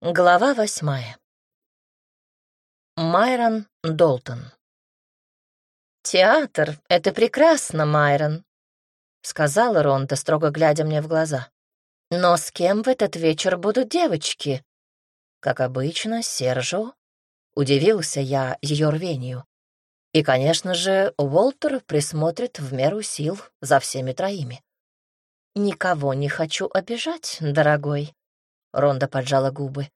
Глава восьмая. Майрон Долтон. «Театр — это прекрасно, Майрон», — сказала Ронта, строго глядя мне в глаза. «Но с кем в этот вечер будут девочки?» «Как обычно, Сержо», — удивился я ее рвению. «И, конечно же, Уолтер присмотрит в меру сил за всеми троими». «Никого не хочу обижать, дорогой», Ронда поджала губы.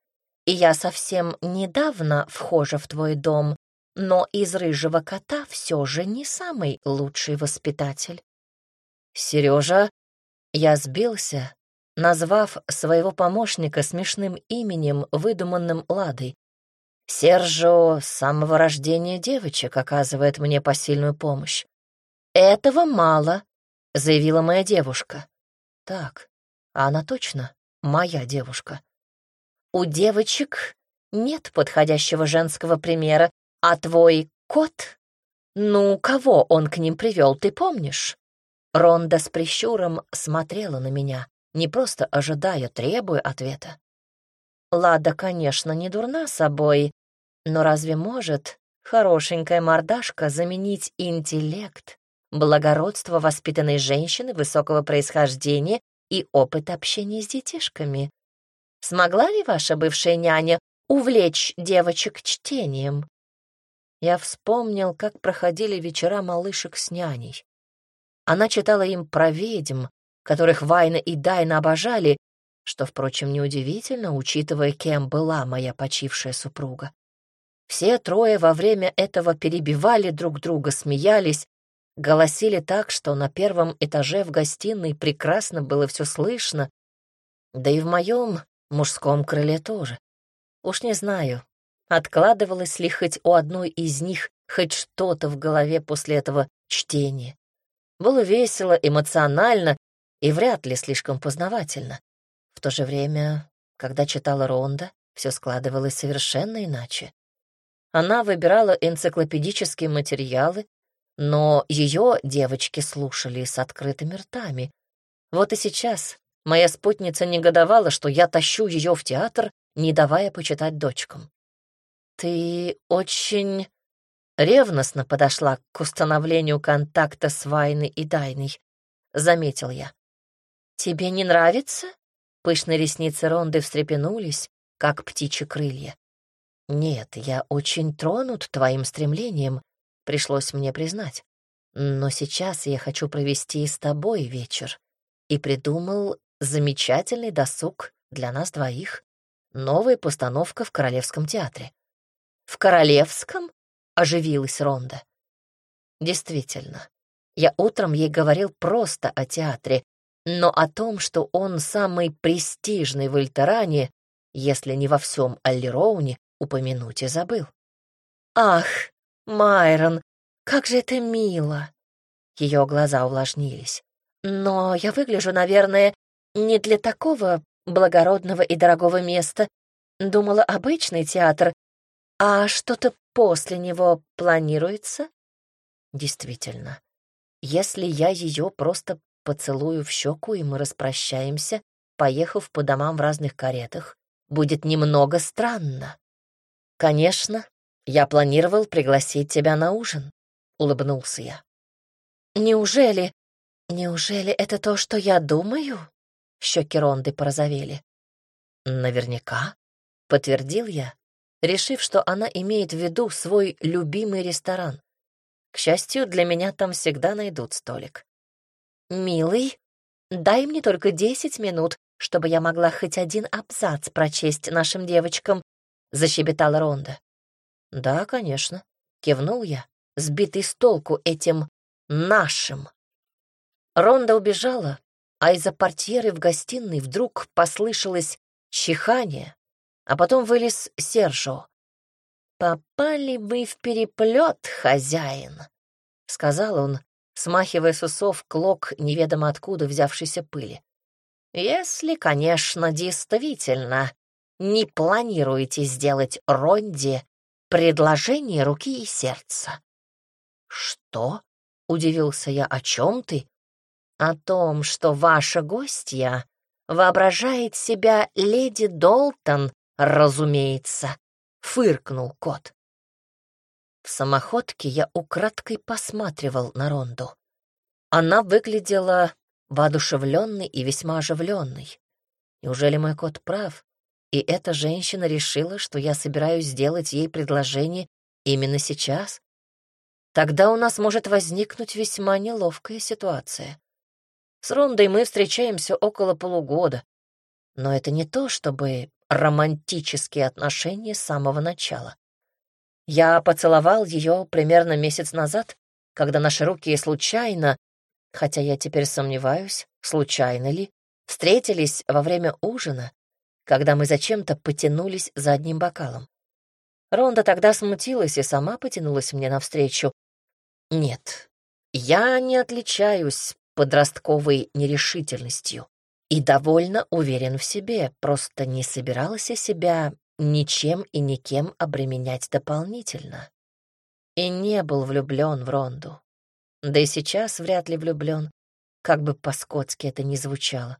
«И я совсем недавно вхожа в твой дом, но из рыжего кота все же не самый лучший воспитатель». «Сережа...» Я сбился, назвав своего помощника смешным именем, выдуманным Ладой. Сержо с самого рождения девочек оказывает мне посильную помощь. «Этого мало», — заявила моя девушка. «Так, а она точно моя девушка. У девочек нет подходящего женского примера, а твой кот? Ну, кого он к ним привел, ты помнишь? Ронда с прищуром смотрела на меня, не просто ожидая, требуя ответа. Лада, конечно, не дурна собой, но разве может хорошенькая мордашка заменить интеллект, благородство воспитанной женщины высокого происхождения и опыт общения с детишками. Смогла ли ваша бывшая няня увлечь девочек чтением? Я вспомнил, как проходили вечера малышек с няней. Она читала им про ведьм, которых Вайна и Дайна обожали, что, впрочем, неудивительно, учитывая, кем была моя почившая супруга. Все трое во время этого перебивали друг друга, смеялись, Голосили так, что на первом этаже в гостиной прекрасно было все слышно, да и в моем мужском крыле тоже. Уж не знаю, откладывалось ли хоть у одной из них хоть что-то в голове после этого чтения. Было весело, эмоционально и вряд ли слишком познавательно. В то же время, когда читала Ронда, все складывалось совершенно иначе. Она выбирала энциклопедические материалы, но ее девочки слушали с открытыми ртами. Вот и сейчас моя спутница негодовала, что я тащу ее в театр, не давая почитать дочкам. «Ты очень ревностно подошла к установлению контакта с Вайной и Дайной», — заметил я. «Тебе не нравится?» Пышные ресницы Ронды встрепенулись, как птичьи крылья. «Нет, я очень тронут твоим стремлением пришлось мне признать. Но сейчас я хочу провести с тобой вечер. И придумал замечательный досуг для нас двоих. Новая постановка в Королевском театре. «В Королевском?» — оживилась Ронда. Действительно, я утром ей говорил просто о театре, но о том, что он самый престижный в Альтеране, если не во всем Аллероуне, упомянуть и забыл. «Ах, «Майрон, как же это мило!» Ее глаза увлажнились. «Но я выгляжу, наверное, не для такого благородного и дорогого места. Думала, обычный театр, а что-то после него планируется?» «Действительно, если я ее просто поцелую в щеку, и мы распрощаемся, поехав по домам в разных каретах, будет немного странно. Конечно, «Я планировал пригласить тебя на ужин», — улыбнулся я. «Неужели... Неужели это то, что я думаю?» Щеки Ронды порозовели. «Наверняка», — подтвердил я, решив, что она имеет в виду свой любимый ресторан. К счастью, для меня там всегда найдут столик. «Милый, дай мне только десять минут, чтобы я могла хоть один абзац прочесть нашим девочкам», — защебетала Ронда. «Да, конечно», — кивнул я, сбитый с толку этим «нашим». Ронда убежала, а из-за портьеры в гостиной вдруг послышалось чихание, а потом вылез Сержо. «Попали вы в переплет, хозяин», — сказал он, смахивая с усов клок неведомо откуда взявшейся пыли. «Если, конечно, действительно не планируете сделать Ронде предложение руки и сердца. «Что?» — удивился я. «О чем ты?» «О том, что ваша гостья воображает себя леди Долтон разумеется, фыркнул кот. В самоходке я украдкой посматривал на Ронду. Она выглядела воодушевленной и весьма оживленной. Неужели мой кот прав? И эта женщина решила, что я собираюсь сделать ей предложение именно сейчас? Тогда у нас может возникнуть весьма неловкая ситуация. С Рондой мы встречаемся около полугода, но это не то, чтобы романтические отношения с самого начала. Я поцеловал ее примерно месяц назад, когда наши руки случайно, хотя я теперь сомневаюсь, случайно ли, встретились во время ужина, когда мы зачем-то потянулись за одним бокалом. Ронда тогда смутилась и сама потянулась мне навстречу. Нет, я не отличаюсь подростковой нерешительностью и довольно уверен в себе, просто не собирался себя ничем и никем обременять дополнительно. И не был влюблен в Ронду. Да и сейчас вряд ли влюблен, как бы по-скотски это ни звучало.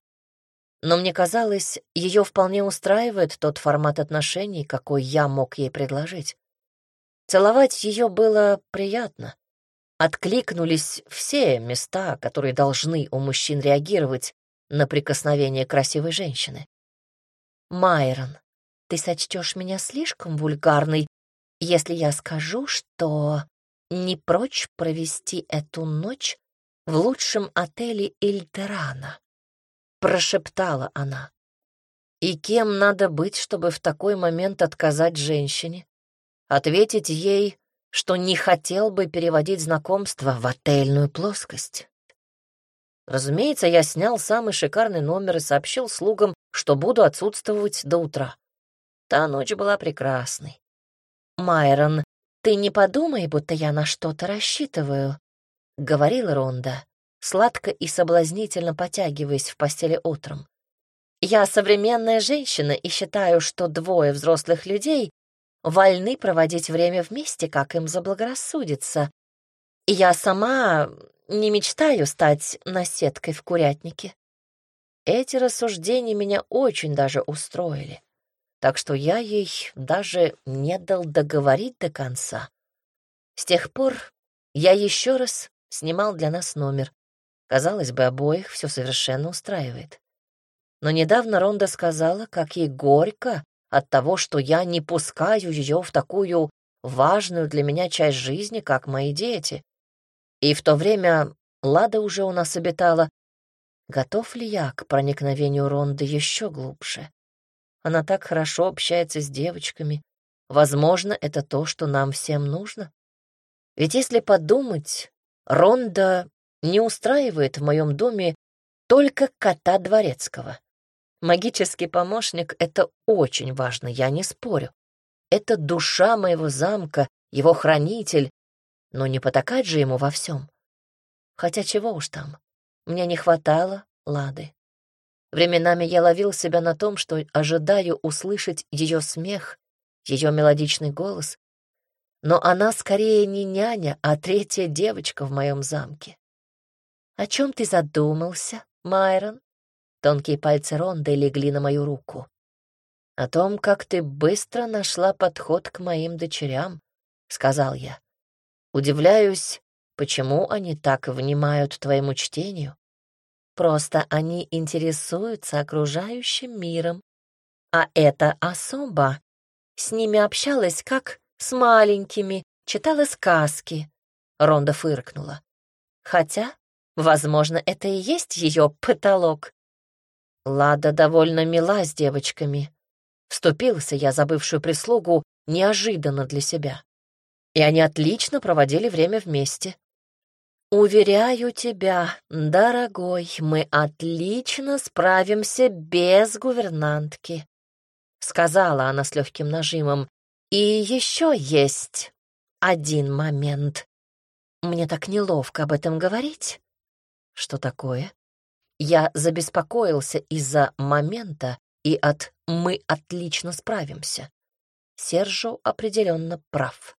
Но мне казалось, ее вполне устраивает тот формат отношений, какой я мог ей предложить. Целовать ее было приятно. Откликнулись все места, которые должны у мужчин реагировать на прикосновение красивой женщины. Майрон, ты сочтешь меня слишком вульгарной, если я скажу, что не прочь провести эту ночь в лучшем отеле Ильтерана, прошептала она. И кем надо быть, чтобы в такой момент отказать женщине? Ответить ей, что не хотел бы переводить знакомство в отельную плоскость. Разумеется, я снял самый шикарный номер и сообщил слугам, что буду отсутствовать до утра. Та ночь была прекрасной. «Майрон, ты не подумай, будто я на что-то рассчитываю», — говорила Ронда, сладко и соблазнительно потягиваясь в постели утром. «Я современная женщина и считаю, что двое взрослых людей вольны проводить время вместе, как им заблагорассудится. И я сама не мечтаю стать наседкой в курятнике». Эти рассуждения меня очень даже устроили так что я ей даже не дал договорить до конца. С тех пор я еще раз снимал для нас номер. Казалось бы, обоих все совершенно устраивает. Но недавно Ронда сказала, как ей горько от того, что я не пускаю ее в такую важную для меня часть жизни, как мои дети. И в то время Лада уже у нас обитала. Готов ли я к проникновению Ронды еще глубже? Она так хорошо общается с девочками. Возможно, это то, что нам всем нужно. Ведь если подумать, Ронда не устраивает в моем доме только кота дворецкого. Магический помощник — это очень важно, я не спорю. Это душа моего замка, его хранитель, но не потакать же ему во всем. Хотя чего уж там, мне не хватало Лады. Временами я ловил себя на том, что ожидаю услышать ее смех, ее мелодичный голос, но она скорее не няня, а третья девочка в моем замке. «О чем ты задумался, Майрон?» Тонкие пальцы Ронды легли на мою руку. «О том, как ты быстро нашла подход к моим дочерям», — сказал я. «Удивляюсь, почему они так внимают твоему чтению. Просто они интересуются окружающим миром. А эта особа с ними общалась как с маленькими, читала сказки. Ронда фыркнула. Хотя, возможно, это и есть ее потолок. Лада довольно мила с девочками. Вступился я за бывшую прислугу неожиданно для себя. И они отлично проводили время вместе. «Уверяю тебя, дорогой, мы отлично справимся без гувернантки», — сказала она с легким нажимом. «И еще есть один момент. Мне так неловко об этом говорить». «Что такое?» Я забеспокоился из-за момента и от «мы отлично справимся». Сержу определенно прав.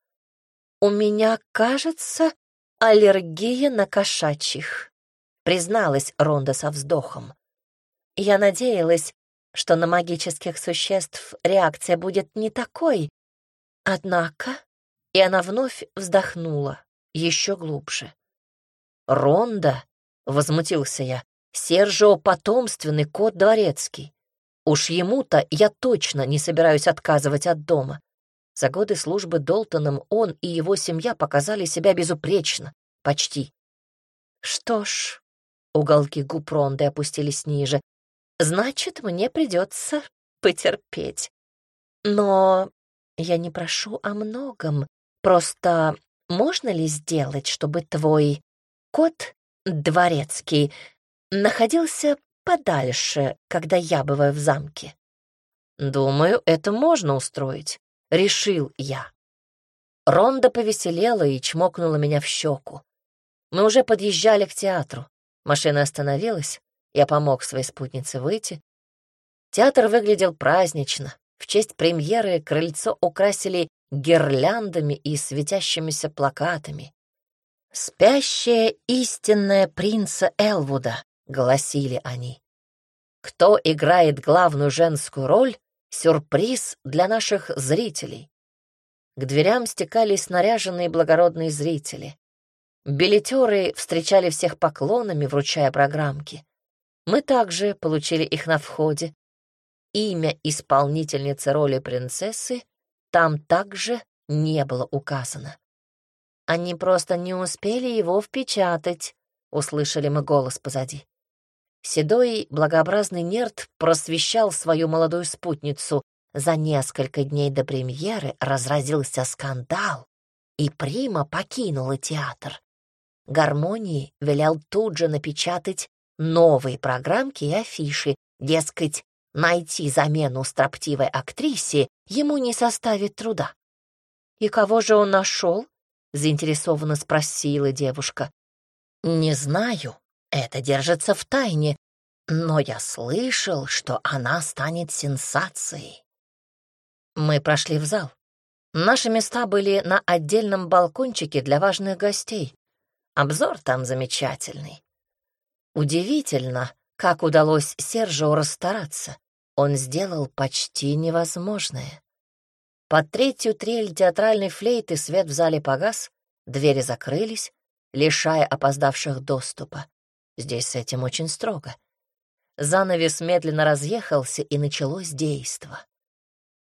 «У меня, кажется, аллергия на кошачьих», — призналась Ронда со вздохом. «Я надеялась, что на магических существ реакция будет не такой. Однако, и она вновь вздохнула, еще глубже. «Ронда», — возмутился я, — «Сержио потомственный кот дворецкий. Уж ему-то я точно не собираюсь отказывать от дома. За годы службы Долтоном он и его семья показали себя безупречно, почти. Что ж, уголки губ Ронды опустились ниже, значит, мне придется потерпеть. Но я не прошу о многом, просто можно ли сделать, чтобы твой кот дворецкий находился подальше, когда я бываю в замке? Думаю, это можно устроить решил я. Ронда повеселела и чмокнула меня в щеку. Мы уже подъезжали к театру. Машина остановилась, я помог своей спутнице выйти. Театр выглядел празднично. В честь премьеры крыльцо украсили гирляндами и светящимися плакатами. «Спящая истинная принца Элвуда», — гласили они. Кто играет главную женскую роль, Сюрприз для наших зрителей. К дверям стекались наряженные благородные зрители. Билетеры встречали всех поклонами, вручая программки. Мы также получили их на входе. Имя исполнительницы роли принцессы там также не было указано. Они просто не успели его впечатать, услышали мы голос позади. Седой, благообразный нерд просвещал свою молодую спутницу. За несколько дней до премьеры разразился скандал, и Прима покинула театр. Гармонии велел тут же напечатать новые программки и афиши, дескать, найти замену строптивой актрисе ему не составит труда. «И кого же он нашел?» — заинтересованно спросила девушка. «Не знаю», это держится в тайне, но я слышал, что она станет сенсацией. Мы прошли в зал. Наши места были на отдельном балкончике для важных гостей. Обзор там замечательный. Удивительно, как удалось Сержио расстараться. Он сделал почти невозможное. Под третью трель театральной флейты свет в зале погас, двери закрылись, лишая опоздавших доступа. Здесь с этим очень строго. Занавес медленно разъехался, и началось действо.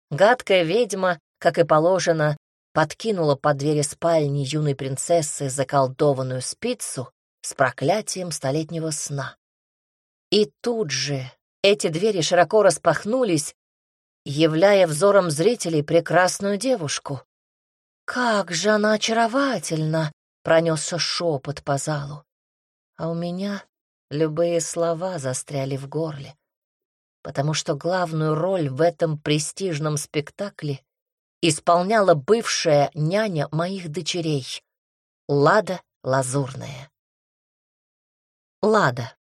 Гадкая ведьма, как и положено, подкинула под двери спальни юной принцессы заколдованную спицу с проклятием столетнего сна. И тут же эти двери широко распахнулись, являя взором зрителей прекрасную девушку. «Как же она очаровательна!» — пронесся шепот по залу а у меня любые слова застряли в горле, потому что главную роль в этом престижном спектакле исполняла бывшая няня моих дочерей, Лада Лазурная. Лада.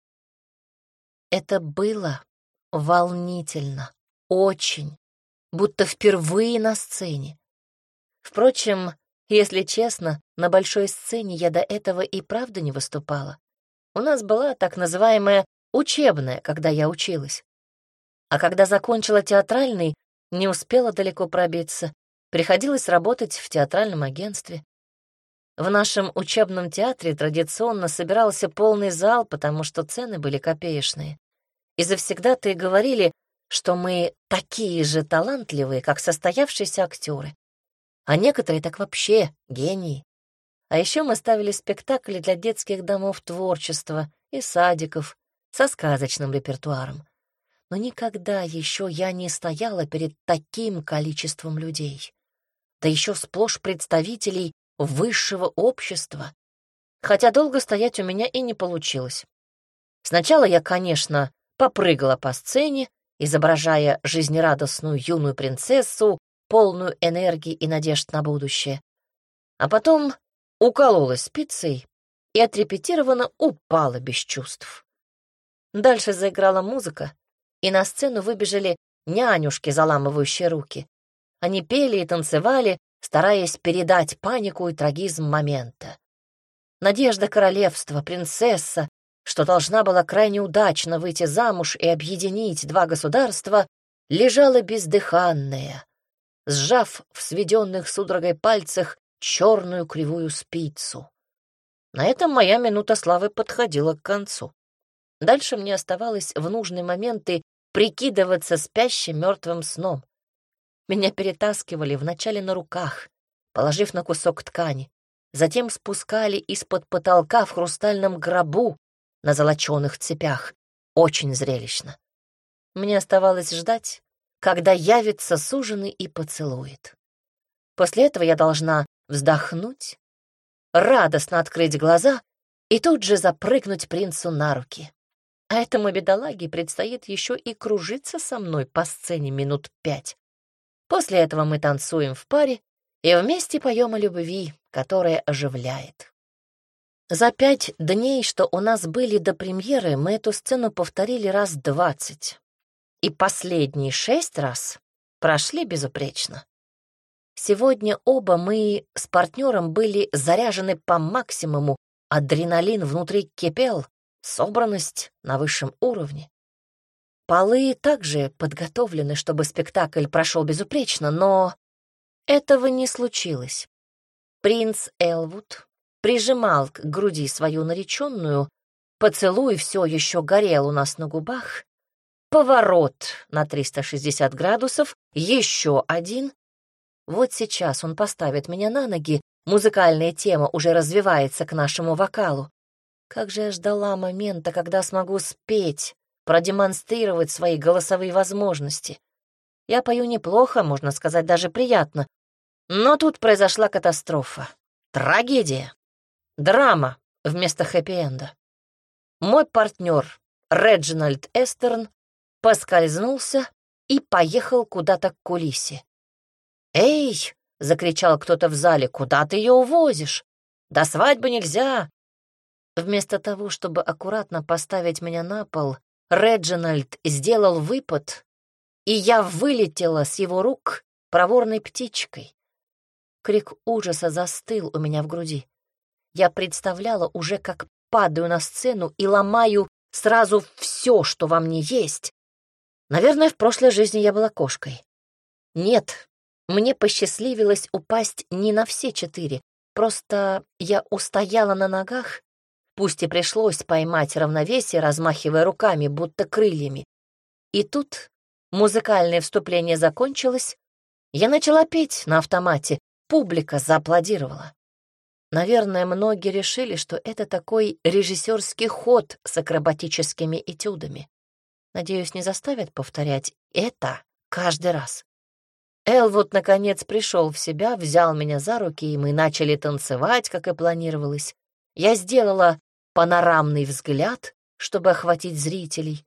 Это было волнительно, очень, будто впервые на сцене. Впрочем, если честно, на большой сцене я до этого и правда не выступала. У нас была так называемая учебная, когда я училась. А когда закончила театральный, не успела далеко пробиться. Приходилось работать в театральном агентстве. В нашем учебном театре традиционно собирался полный зал, потому что цены были копеечные. И завсегда-то и говорили, что мы такие же талантливые, как состоявшиеся актеры. А некоторые так вообще гении. А еще мы ставили спектакли для детских домов творчества и садиков со сказочным репертуаром. Но никогда еще я не стояла перед таким количеством людей. Да еще сплошь представителей высшего общества. Хотя долго стоять у меня и не получилось. Сначала я, конечно, попрыгала по сцене, изображая жизнерадостную юную принцессу, полную энергии и надежд на будущее. А потом укололась спицей и отрепетированно упала без чувств. Дальше заиграла музыка, и на сцену выбежали нянюшки, заламывающие руки. Они пели и танцевали, стараясь передать панику и трагизм момента. Надежда королевства, принцесса, что должна была крайне удачно выйти замуж и объединить два государства, лежала бездыханная, сжав в сведенных судорогой пальцах черную кривую спицу. На этом моя минута славы подходила к концу. Дальше мне оставалось в нужные моменты прикидываться спящим мертвым сном. Меня перетаскивали вначале на руках, положив на кусок ткани, затем спускали из-под потолка в хрустальном гробу на золоченых цепях. Очень зрелищно. Мне оставалось ждать, когда явится суженый и поцелует. После этого я должна вздохнуть, радостно открыть глаза и тут же запрыгнуть принцу на руки. А этому бедолаге предстоит еще и кружиться со мной по сцене минут пять. После этого мы танцуем в паре и вместе поем о любви, которая оживляет. За пять дней, что у нас были до премьеры, мы эту сцену повторили раз двадцать. И последние шесть раз прошли безупречно. Сегодня оба мы с партнером были заряжены по максимуму, адреналин внутри кипел, собранность на высшем уровне. Полы также подготовлены, чтобы спектакль прошел безупречно, но этого не случилось. Принц Элвуд прижимал к груди свою нареченную, поцелуй все еще горел у нас на губах, поворот на 360 градусов, еще один, вот сейчас он поставит меня на ноги, музыкальная тема уже развивается к нашему вокалу. Как же я ждала момента, когда смогу спеть, продемонстрировать свои голосовые возможности. Я пою неплохо, можно сказать, даже приятно. Но тут произошла катастрофа. Трагедия. Драма вместо хэппи-энда. Мой партнер Реджинальд Эстерн поскользнулся и поехал куда-то к кулисе. «Эй!» — закричал кто-то в зале. «Куда ты ее увозишь? До свадьбы нельзя!» Вместо того, чтобы аккуратно поставить меня на пол, Реджинальд сделал выпад, и я вылетела с его рук проворной птичкой. Крик ужаса застыл у меня в груди. Я представляла уже, как падаю на сцену и ломаю сразу все, что во мне есть. Наверное, в прошлой жизни я была кошкой. Нет, мне посчастливилось упасть не на все четыре, просто я устояла на ногах, пусть и пришлось поймать равновесие, размахивая руками, будто крыльями. И тут музыкальное вступление закончилось, я начала петь на автомате, публика зааплодировала. Наверное, многие решили, что это такой режиссерский ход с акробатическими этюдами. Надеюсь, не заставят повторять это каждый раз. Элвуд, наконец, пришел в себя, взял меня за руки, и мы начали танцевать, как и планировалось. Я сделала панорамный взгляд, чтобы охватить зрителей,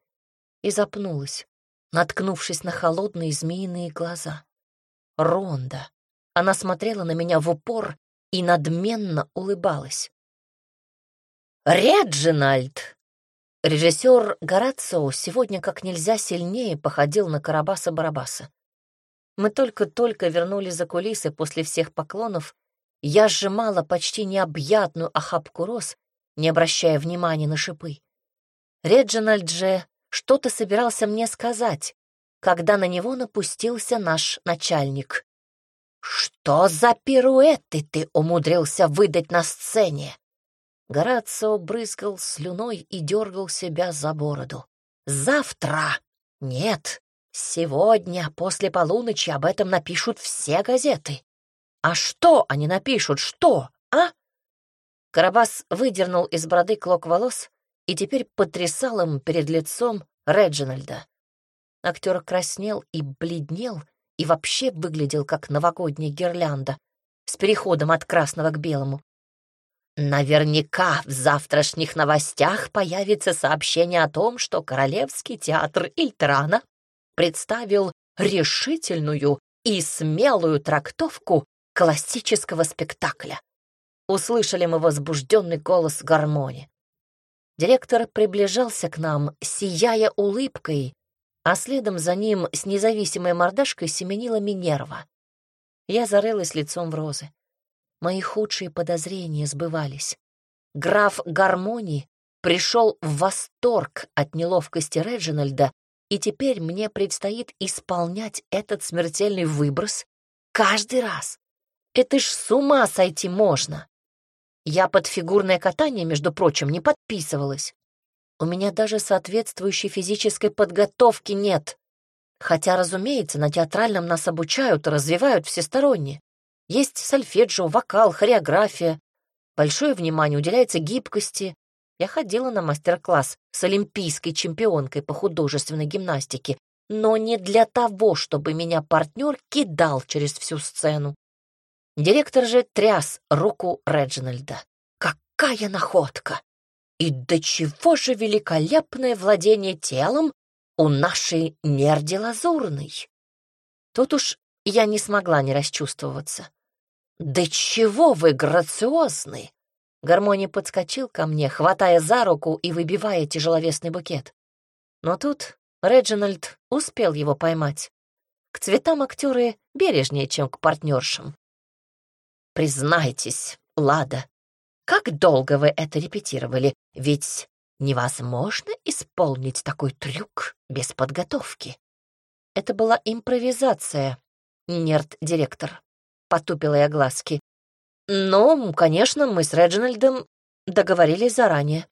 и запнулась, наткнувшись на холодные змеиные глаза. Ронда. Она смотрела на меня в упор и надменно улыбалась. «Реджинальд!» Режиссер Горацио сегодня как нельзя сильнее походил на Карабаса-Барабаса. Мы только-только вернулись за кулисы после всех поклонов. Я сжимала почти необъятную охапку роз, не обращая внимания на шипы. Реджинальд же что-то собирался мне сказать, когда на него напустился наш начальник. «Что за пируэты ты умудрился выдать на сцене?» Горацио брызгал слюной и дергал себя за бороду. «Завтра! Нет, Сегодня, после полуночи, об этом напишут все газеты. А что они напишут? Что, а? Карабас выдернул из бороды клок волос и теперь потрясал им перед лицом Реджинальда. Актер краснел и бледнел, и вообще выглядел как новогодняя гирлянда с переходом от красного к белому. Наверняка в завтрашних новостях появится сообщение о том, что Королевский театр Ильтрана представил решительную и смелую трактовку классического спектакля. Услышали мы возбужденный голос гармонии. Директор приближался к нам, сияя улыбкой, а следом за ним с независимой мордашкой семенила Минерва. Я зарылась лицом в розы. Мои худшие подозрения сбывались. Граф Гармони пришел в восторг от неловкости Реджинальда, и теперь мне предстоит исполнять этот смертельный выброс каждый раз. Это ж с ума сойти можно. Я под фигурное катание, между прочим, не подписывалась. У меня даже соответствующей физической подготовки нет. Хотя, разумеется, на театральном нас обучают и развивают всесторонне. Есть сольфеджио, вокал, хореография. Большое внимание уделяется гибкости. Я ходила на мастер-класс с олимпийской чемпионкой по художественной гимнастике, но не для того, чтобы меня партнер кидал через всю сцену. Директор же тряс руку Реджинальда. Какая находка! И до чего же великолепное владение телом у нашей нерди лазурной. Тут уж я не смогла не расчувствоваться. «Да чего вы грациозны!» Гармония подскочил ко мне, хватая за руку и выбивая тяжеловесный букет. Но тут Реджинальд успел его поймать. К цветам актеры бережнее, чем к партнершам. «Признайтесь, Лада, как долго вы это репетировали? Ведь невозможно исполнить такой трюк без подготовки». Это была импровизация, нерд-директор. Потупила я глазки. «Ну, конечно, мы с Реджинальдом договорились заранее».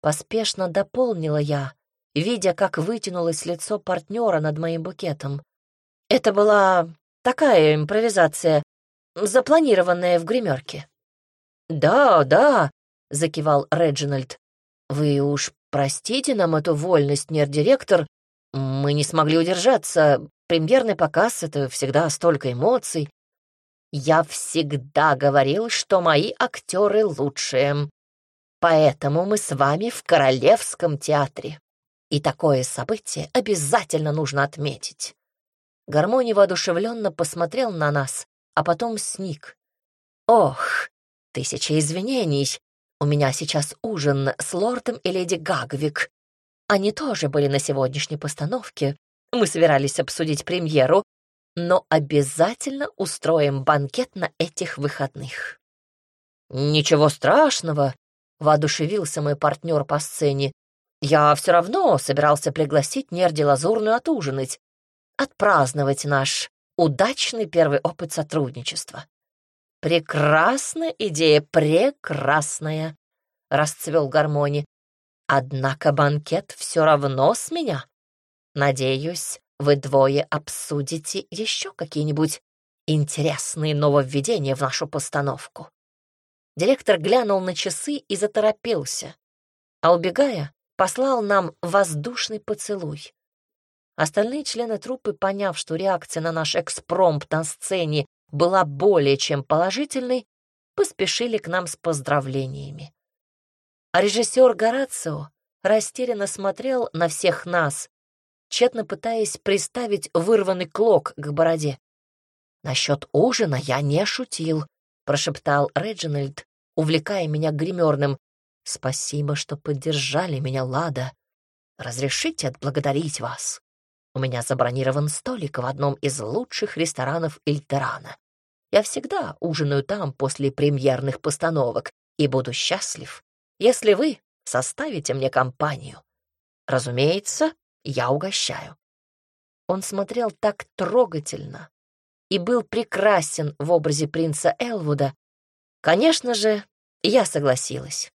Поспешно дополнила я, видя, как вытянулось лицо партнера над моим букетом. Это была такая импровизация, запланированная в гримерке. «Да, да», — закивал Реджинальд. «Вы уж простите нам эту вольность, нер-директор. Мы не смогли удержаться. Премьерный показ — это всегда столько эмоций. Я всегда говорил, что мои актеры лучшие. Поэтому мы с вами в Королевском театре. И такое событие обязательно нужно отметить. Гармоний воодушевленно посмотрел на нас, а потом сник. Ох, тысяча извинений. У меня сейчас ужин с лордом и леди Гагвик. Они тоже были на сегодняшней постановке. Мы собирались обсудить премьеру, но обязательно устроим банкет на этих выходных». «Ничего страшного», — воодушевился мой партнер по сцене. «Я все равно собирался пригласить Нерди Лазурную отужинать, отпраздновать наш удачный первый опыт сотрудничества». «Прекрасная идея, прекрасная», — расцвел гармони. «Однако банкет все равно с меня. Надеюсь, вы двое обсудите еще какие-нибудь интересные нововведения в нашу постановку. Директор глянул на часы и заторопился, а убегая, послал нам воздушный поцелуй. Остальные члены труппы, поняв, что реакция на наш экспромт на сцене была более чем положительной, поспешили к нам с поздравлениями. А режиссер Горацио растерянно смотрел на всех нас, тщетно пытаясь приставить вырванный клок к бороде. «Насчет ужина я не шутил», — прошептал Реджинальд, увлекая меня гримерным. «Спасибо, что поддержали меня, Лада. Разрешите отблагодарить вас. У меня забронирован столик в одном из лучших ресторанов Ильтерана. Я всегда ужинаю там после премьерных постановок и буду счастлив, если вы составите мне компанию. Разумеется, я угощаю. Он смотрел так трогательно и был прекрасен в образе принца Элвуда. Конечно же, я согласилась.